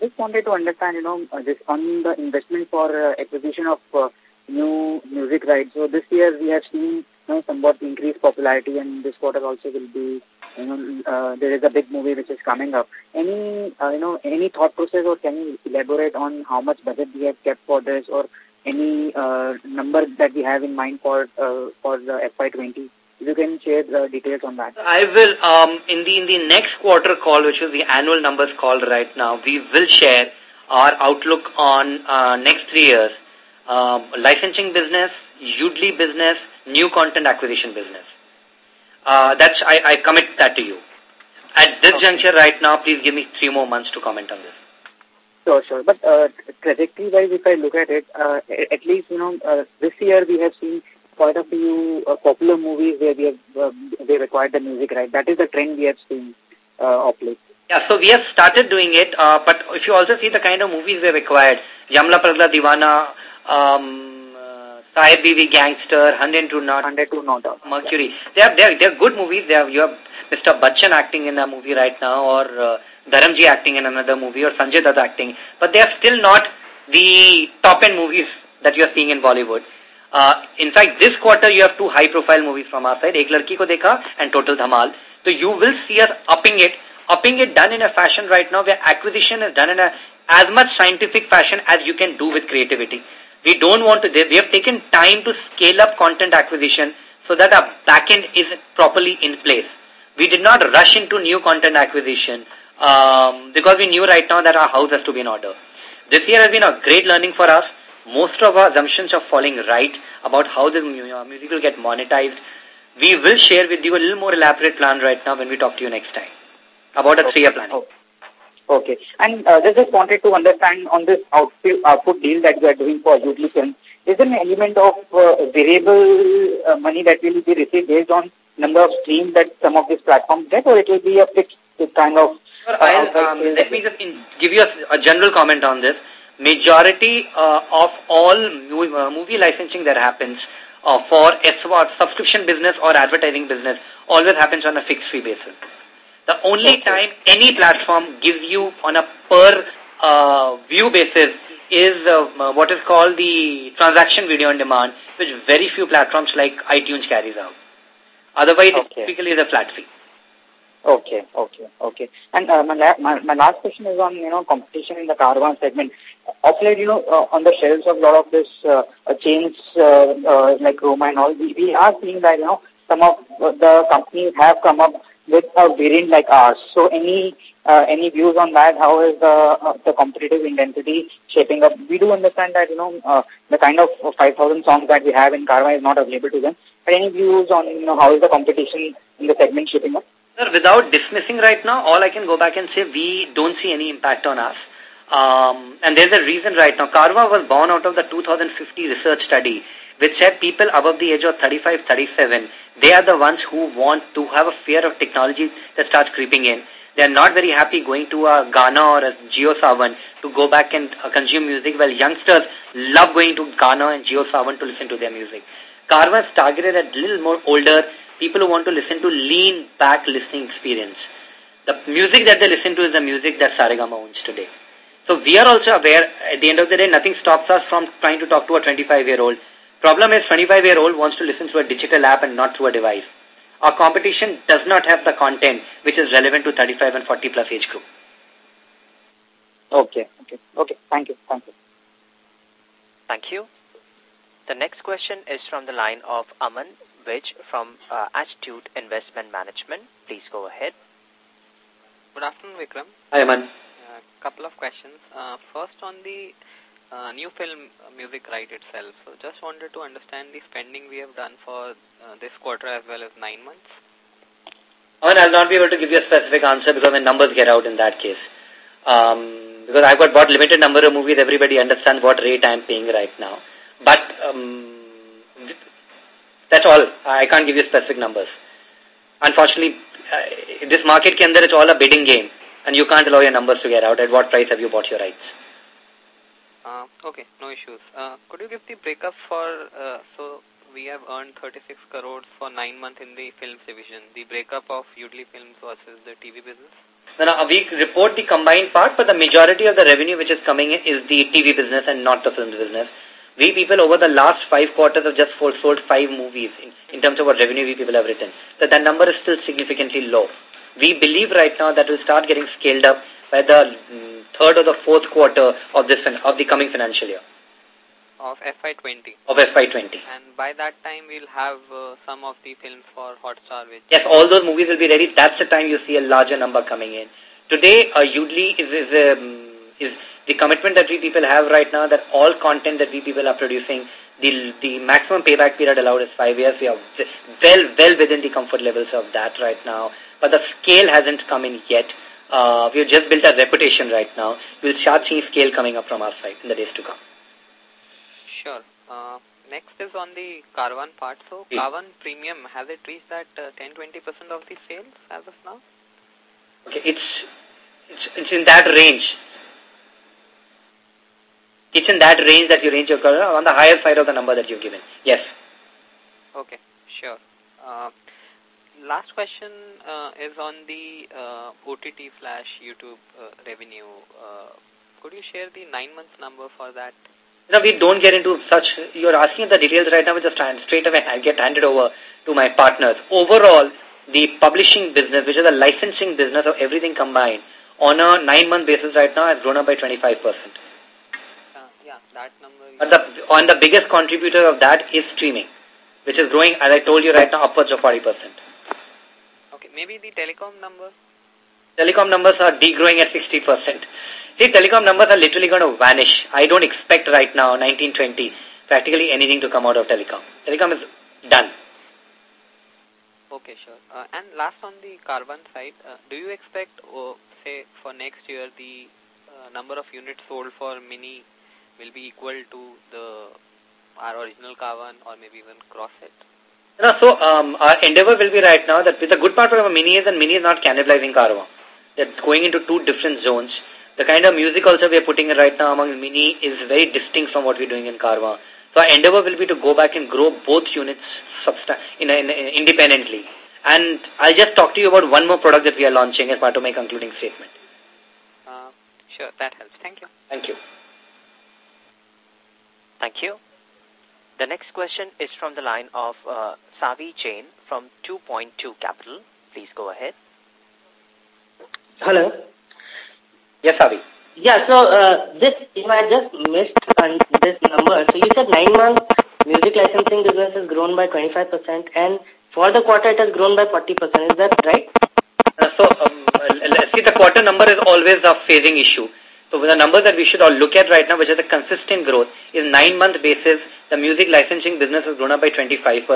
J: just wanted to understand, you know, uh, this on the investment for uh, acquisition of uh, new music rights. So this year we have seen you know, somewhat increased popularity and this quarter also will be, you know, there is a big movie which is coming up. Any, you know, any thought process or can you elaborate on how much budget we have kept for this or any uh, number that we have in mind for uh, for the FY20? If you can share the details on that.
B: I will, um, in the in the next quarter call, which is the annual numbers call right now, we will share our outlook on uh, next three years, um, licensing business, Yoodlee business, new content acquisition business. Uh, that's I, I commit that to you. At this okay. juncture right now, please give me three more months to comment on this.
J: Sure, sure. But uh, trajectory-wise, if I look at it, uh, at least, you know, uh, this year we have seen quite a few uh, popular movies where we have uh, they required the music, right? That is the trend we have seen uh, of late.
B: Yeah, so we have started doing it, uh, but if you also see the kind of movies we have acquired, Yamla Pagla Deewana, um, uh, Sahib Biwi Gangster, 102 Not,
J: 102 Not,
B: Mercury. Yeah. They are they are good movies. They have you have Mr. Bachchan acting in a movie right now, or uh, Dharamji acting in another movie or Sanjay Dutt acting, but they are still not the top-end movies that you are seeing in Bollywood. Uh, in fact, this quarter you have two high-profile movies from our side, Ek Ladki Ko Dekha and Total Dhamal. So you will see us upping it, upping it done in a fashion right now where acquisition is done in a as much scientific fashion as you can do with creativity. We don't want to, we have taken time to scale up content acquisition so that our backend is properly in place. we did not rush into new content acquisition um, because we knew right now that our house has to be in order. This year has been a great learning for us. Most of our assumptions are falling right about how the music will get monetized. We will share with you a little more elaborate plan right now when we talk to you next time about a three-year plan.
J: Okay. Okay. And uh, just wanted to understand on this output, output deal that we are doing for Film, is there an element of uh, variable uh, money that will be received based on number of streams that some of these platforms get, or it will be a fixed kind of...
B: Sure, um, let me just give you a, a, general comment on this. Majority uh, of all movie, uh, movie licensing that happens uh, for SVOD, subscription business or advertising business, always happens on a fixed fee basis. The only okay. time any platform gives you on a per uh, view basis is uh, what is called the transaction video on demand, which very few platforms like iTunes carries out. Otherwise, okay. typically is a flat fee.
J: Okay, okay, okay. And uh, my, my, my last question is on, you know, competition in the Carvaan segment. Of late, you know, uh, on the shelves of a lot of this uh, chains uh, uh, like Croma and all, we, we are seeing that, you know, some of the companies have come up with a variant like ours. So any uh, any views on that? How is the uh, the competitive intensity shaping up? We do understand that you know uh, the kind of 5,000 songs that we have in Carvaan is not available to them. But any views on you know how is the competition in the segment shaping up?
B: Sir, without dismissing right now, all I can go back and say we don't see any impact on us. Um, and there's a reason right now. Carvaan was born out of the 2050 research study which said people above the age of 35, 37, they are the ones who want to have a fear of technology that starts creeping in. They are not very happy going to a Gaana or a JioSaavn to go back and uh, consume music, while youngsters love going to Gaana and JioSaavn to listen to their music. Carvaan is targeted at little more older people who want to listen to lean back listening experience. The music that they listen to is the music that Saregama owns today. So we are also aware, at the end of the day, nothing stops us from trying to talk to a 25-year-old Problem is 25-year-old wants to listen through a digital app and not through a device. Our competition does not have the content which is relevant to 35 and 40 plus age group.
J: Okay, okay, okay. Thank you, thank you.
C: Thank you. The next question is from the line of Aman Vij from uh, Astute Investment Management. Please go ahead.
K: Good afternoon, Vikram.
B: Hi, Aman.
K: A uh, couple of questions. Uh, first, on the uh, new film music right itself. So just wanted to understand the spending we have done for uh, this quarter as well as nine months.
B: And I'll not be able to give you a specific answer because my numbers get out in that case. Um, because I've got bought limited number of movies, everybody understands what rate I'm paying right now. But um, that's all. I can't give you specific numbers. Unfortunately, uh, this market, can, there, it's all a bidding game. And you can't allow your numbers to get out. At what price have you bought your rights?
K: Uh, okay, no issues. Uh, could you give the breakup for, uh, so we have earned 36 crores for nine months in the films division, the breakup of Yoodlee Films versus the TV business?
B: No, no, we report the combined part, but the majority of the revenue which is coming in is the TV business and not the films business. We people over the last five quarters have just sold five movies in, in terms of what revenue we people have written. So that number is still significantly low. We believe right now that will start getting scaled up by the mm, third or the fourth quarter of this of the coming financial year.
K: Of FY20.
B: Of FY20.
K: And by that time, we'll have uh, some of the films for Hotstar. Which
B: yes, all those movies will be ready. That's the time you see a larger number coming in. Today, uh, Yoodlee is, is, um, is the commitment that we people have right now that all content that we people are producing, the, the maximum payback period allowed is five years. We are well, well within the comfort levels of that right now. But the scale hasn't come in yet. Uh, we have just built a reputation right now. We'll start seeing scale coming up from our side in the days to come.
K: Sure. Uh, next is on the Carvaan part. So, yeah. Carvaan Premium, has it reached that 10-20% uh, of the sales as of now?
B: Okay, it's, it's, it's in that range. It's in that range that you range your color on the higher side of the number that you've given. Yes.
K: Okay, sure. Uh, last question uh, is on the uh, OTT slash YouTube uh, revenue. Uh, could you share the nine months number for that?
B: No, we don't get into such. You're asking the details right now. We just straight away I'll get handed over to my partners. Overall, the publishing business, which is a licensing business of everything combined, on a nine-month basis right now has grown up by 25%. Uh,
K: yeah, that number.
B: But the, on the biggest contributor of that is streaming, which is growing, as I told you right now, upwards of 40%.
K: Okay, maybe the telecom numbers?
B: Telecom numbers are degrowing at 60%. See, telecom numbers are literally going to vanish. I don't expect right now, 1920, practically anything to come out of telecom. Telecom is done.
K: Okay, sure. Uh, and last on the Carvaan side, uh, do you expect, uh, say, for next year, the uh, number of units sold for Mini will be equal to the our original Carvaan or maybe even cross it?
B: No, so um, our endeavor will be right now that the good part of a Mini is that Mini is not cannibalizing Carvaan. They're going into two different zones. The kind of music also we are putting in right now among Mini is very distinct from what we're doing in Carvaan. So our endeavor will be to go back and grow both units in, a, in a, independently. And I'll just talk to you about one more product that we are launching as part of my concluding statement.
K: Uh, sure, that helps. Thank you.
B: Thank you.
C: Thank you. The next question is from the line of uh, Savi Jain from 2.2 Capital. Please go ahead.
L: Hello.
B: Yes, Savi.
L: Yeah, so uh, this, if I just missed this number, so you said nine months music licensing business has grown by 25% and for the quarter it has grown by 40%. Is that right?
B: Uh, so, um, see, the quarter number is always a phasing issue. So the number that we should all look at right now, which is a consistent growth, is nine-month basis, the music licensing business has grown up by 25%.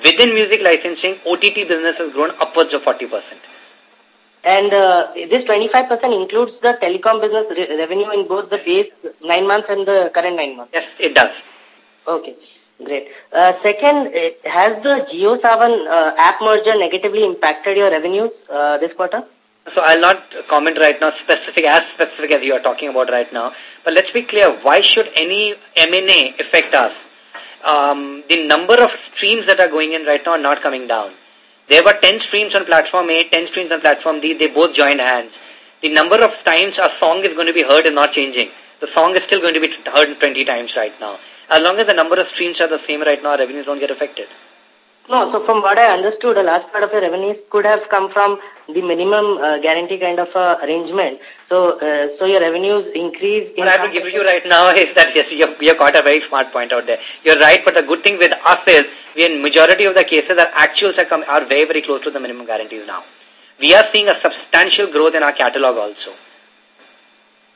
B: Within music licensing, OTT business has grown upwards of 40%.
L: And uh, this 25% includes the telecom business re revenue in both the base nine months and the current nine months?
B: Yes, it does.
L: Okay, great. Uh, second, uh, has the JioSaavn uh, app merger negatively impacted your revenues uh, this quarter?
B: So I'll not comment right now specific as specific as you are talking about right now. But let's be clear, why should any M&A affect us? Um, the number of streams that are going in right now are not coming down. There were 10 streams on platform A, 10 streams on platform D. They both joined hands. The number of times a song is going to be heard is not changing. The song is still going to be heard 20 times right now. As long as the number of streams are the same right now, revenues don't get affected.
L: No, so from what I understood, a large part of your revenues could have come from the minimum uh, guarantee kind of uh, arrangement. So, uh, so your revenues increase.
B: what I have to give you right now is that yes, you have, you have got a very smart point out there. You're right, but the good thing with us is we in majority of the cases our actuals are, come, are very very close to the minimum guarantees now. We are seeing a substantial growth in our catalog also.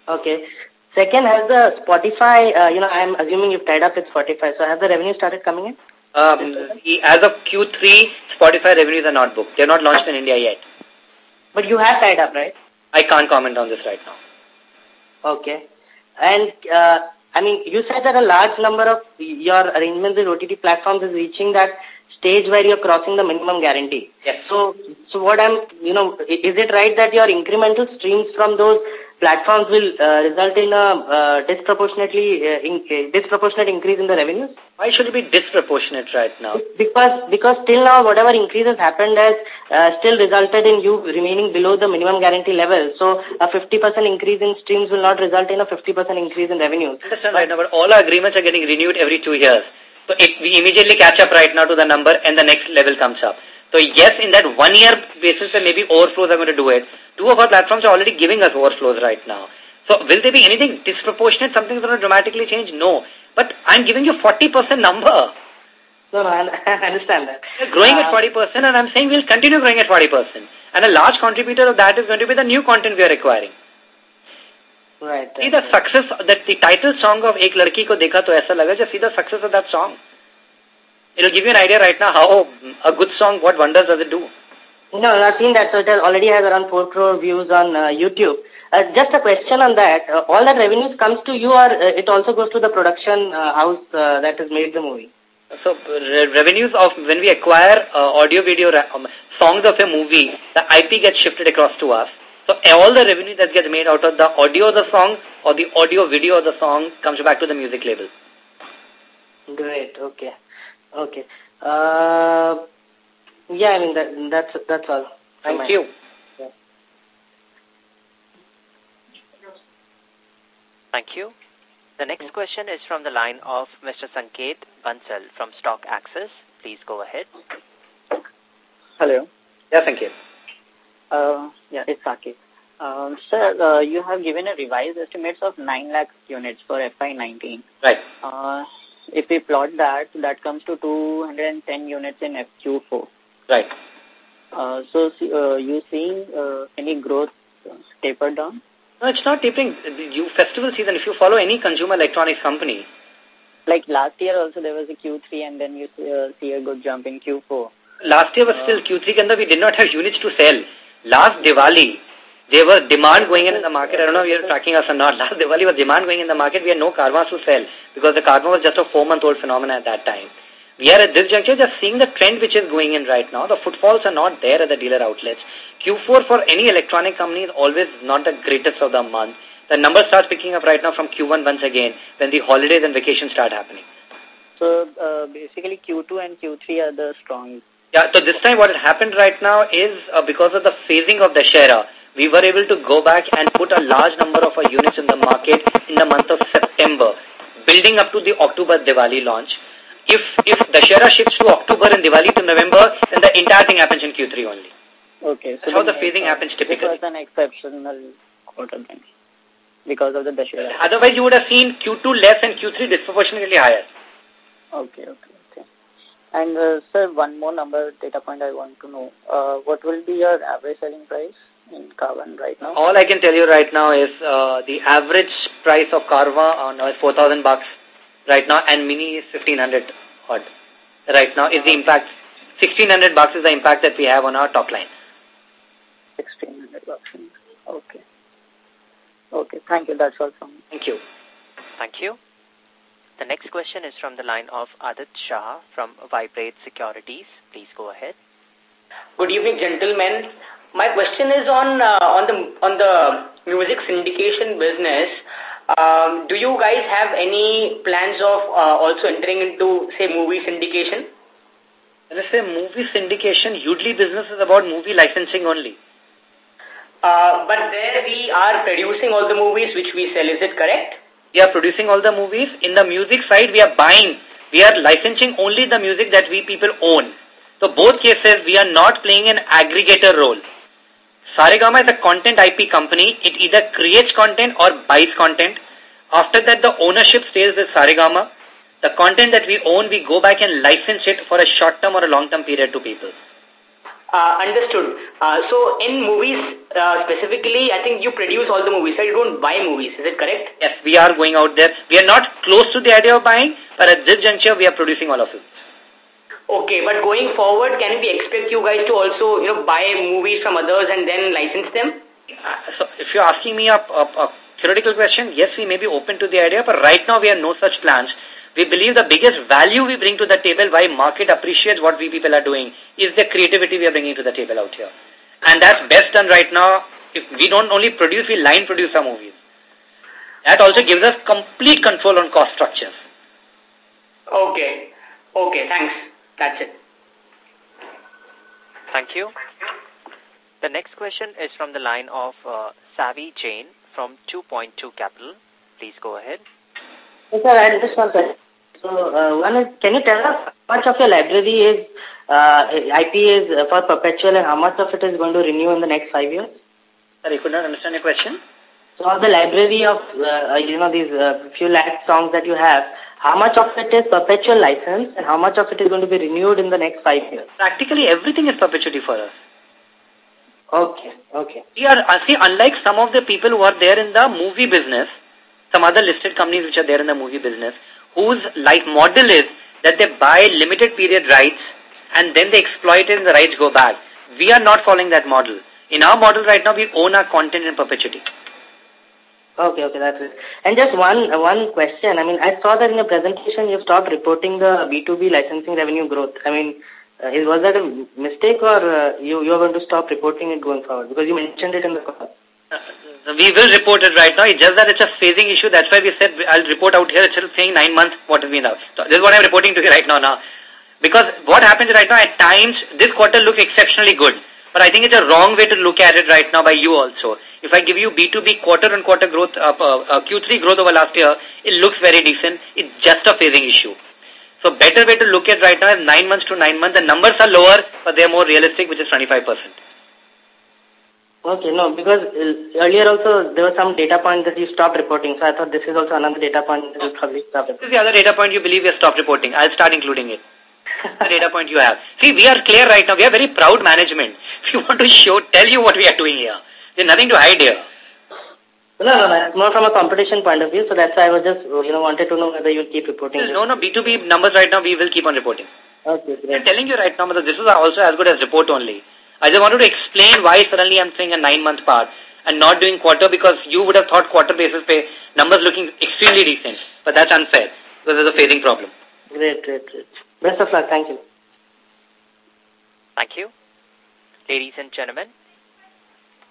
L: Okay. Second, has the Spotify, uh, you know, I'm assuming you've tied up with Spotify, so has the revenue started coming in?
B: Um, as of Q3, Spotify revenues are not booked. They're not launched in India yet.
L: But you have tied up, right?
B: I can't comment on this right now.
L: Okay. And, uh, I mean, you said that a large number of your arrangements with OTT platforms is reaching that stage where you're crossing the minimum guarantee.
B: Yes.
L: So, so what I'm, you know, is it right that your incremental streams from those platforms will uh, result in a uh, disproportionately uh, in, uh, disproportionate increase in the revenues?
B: Why should it be disproportionate right now?
L: Because because till now whatever increase has happened has uh, still resulted in you remaining below the minimum guarantee level. So a 50% increase in streams will not result in a 50% increase in revenues.
B: Understand right now, but all our agreements are getting renewed every two years. So if we immediately catch up right now to the number and the next level comes up. So yes, in that one year basis, then maybe overflows are going to do it. Two of our platforms are already giving us overflows right now. So will there be anything disproportionate? Something is going to dramatically change? No. But I'm giving you 40% number.
L: No, no, [laughs] I, understand that.
B: We're growing uh, at 40% and I'm saying we'll continue growing at 40%. And a large contributor of that is going to be the new content we are acquiring.
L: Right.
B: See the success, that the title song of Ek Ladki Ko Dekha To Aisa Laga, just see the success of that song. It'll give you an idea right now how a good song, what wonders does it do.
L: No, I've seen that. So it already has around 4 crore views on uh, YouTube. Uh, just a question on that. Uh, all that revenues comes to you or uh, it also goes to the production uh, house uh, that has made the movie?
B: So re revenues of when we acquire uh, audio video um, songs of a movie, the IP gets shifted across to us. So all the revenue that gets made out of the audio of the song or the audio video of the song comes back to the music label.
L: Great. Okay. Okay. Uh, yeah, I mean, that, that's, that's all.
B: Thank you.
L: Yeah.
C: Thank you. The next question is from the line of Mr. Sanket Bansal from Stock Access. Please go ahead.
M: Hello.
B: Yeah, thank you.
M: Uh, yeah, it's Saket. Uh, sir, uh, you have given a revised estimates of 9 lakh units for FY19.
B: Right.
M: Uh, if we plot that, that comes to 210 units in FQ4.
B: Right.
M: Uh, so, uh, you seeing uh, any growth taper down?
B: No, it's not tapering. You festival season, if you follow any consumer electronics company.
M: Like last year also there was a Q3 and then you see, uh, see a good jump in Q4.
B: Last year was uh, still Q3 kanda we did not have units to sell. Last Diwali, there was demand going in, in the market. I don't know if you're tracking us or not. [laughs] Last Diwali was demand going in the market. We had no Carvaans to sell because the Carvaan was just a four-month-old phenomenon at that time. We are at this juncture just seeing the trend which is going in right now. The footfalls are not there at the dealer outlets. Q4 for any electronic company is always not the greatest of the month. The numbers start picking up right now from Q1 once again when the holidays and vacations start happening.
M: So uh, basically Q2 and Q3 are the strong.
B: Yeah, so this time what has happened right now is uh, because of the phasing of the Shera, we were able to go back and put a large number of our units in the market in the month of September, building up to the October Diwali launch if if Dashera shifts to October and Diwali to November, then the entire thing happens in Q3 only.
M: Okay.
B: So That's how the phasing happens typically.
M: It was an exceptional quarter then because of the Dashera.
B: Otherwise, you would have seen Q2 less and Q3 disproportionately higher.
M: Okay, okay, okay. And, uh, sir, one more number data point I want to know. Uh, what will be your average selling price in Carvaan right now?
B: All I can tell you right now is uh, the average price of Carvaan uh, 4,000 bucks right now and Mini is 1500 odd. Right now is the impact. 1600 bucks is the impact that we have on our top line.
M: 1600 bucks. Okay. Okay thank you. That's all from me.
B: Thank you.
C: Thank you. The next question is from the line of Adit Shah from Vibrate Securities. Please go ahead.
N: Good evening, gentlemen. My question is on uh, on the on the music syndication business. Um, do you guys have any plans of uh, also entering into, say, movie syndication?
B: When I say movie syndication, usually business is about movie licensing only.
N: Uh, but there we are producing all the movies which we sell, is it correct?
B: We are producing all the movies. In the music side, we are buying, we are licensing only the music that we people own. So both cases, we are not playing an aggregator role. Saregama is a content IP company. It either creates content or buys content. After that, the ownership stays with Saregama. The content that we own, we go back and license it for a short-term or a long-term period to people.
N: Uh, understood. Uh, so in movies uh, specifically, I think you produce all the movies, so you don't buy movies. Is it correct?
B: Yes, we are going out there. We are not close to the idea of buying, but at this juncture, we are producing all of it.
N: Okay, but going forward, can we expect you guys to also, you know, buy movies from others and then license them?
B: Uh, so if you're asking me a, a, a theoretical question, yes, we may be open to the idea, but right now we have no such plans. We believe the biggest value we bring to the table, why market appreciates what we people are doing, is the creativity we are bringing to the table out here. And that's best done right now. If we don't only produce, we line produce our movies. That also gives us complete control on cost structures.
N: Okay. Okay, thanks. That's it.
C: Thank you. The next question is from the line of uh, Savi Jain from 2.2 Capital. Please go ahead.
L: Yes, sir, I just one question. So, uh, one is, can you tell us how much of your library is, uh, IP is for perpetual and how much of it is going to renew in the next five years?
B: Sorry, I could not understand your question.
L: So, the library of, uh, you know, these uh, few lakh songs that you have, how much of it is perpetual license and how much of it is going to be renewed in the next five years?
B: Practically everything is perpetuity for us.
L: Okay, okay.
B: We are, uh, see, unlike some of the people who are there in the movie business, some other listed companies which are there in the movie business, whose life model is that they buy limited period rights and then they exploit it and the rights go back. We are not following that model. In our model right now, we own our content in perpetuity.
L: Okay, okay, that's it. And just one uh, one question. I mean, I saw that in your presentation you stopped reporting the B2B licensing revenue growth. I mean, uh, is, was that a mistake or uh, you, you are going to stop reporting it going forward? Because you mentioned it in the call.
B: Uh, we will report it right now. It's just that it's a phasing issue. That's why we said I'll report out here. It's still saying nine months what has been now. So this is what I'm reporting to you right now. Now, because what happens right now at times this quarter look exceptionally good. But I think it's a wrong way to look at it right now by you also. If I give you B2B quarter-on-quarter growth, uh, uh, Q3 growth over last year, it looks very decent. It's just a phasing issue. So better way to look at right now is 9 months to 9 months. The numbers are lower, but they are more realistic, which is 25%.
L: Okay, no, because earlier also there was some data point that you stopped reporting, so I thought this is also another data point that you probably stopped
B: This is the other data point you believe you stopped reporting. I'll start including it. the data point you have. See, we are clear right now. We are very proud management. [laughs] We want to show, tell you what we are doing here. There's nothing to hide here.
L: No, no, no. More from a competition point of view. So that's why I was just, you know, wanted to know whether you'll keep reporting.
B: No, no. B2B numbers right now, we will keep on reporting.
L: Okay, great.
B: I'm telling you right now, that this is also as good as report only. I just wanted to explain why suddenly I'm saying a nine-month part and not doing quarter because you would have thought quarter basis pay numbers looking extremely decent. But that's unfair because there's a phasing problem.
L: Great, great, great. Best of luck. Thank you.
C: Thank you. Ladies and gentlemen,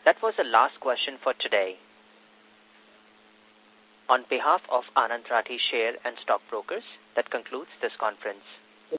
C: that was the last question for today. On behalf of Anand Rathi Share and Stockbrokers, that concludes this conference.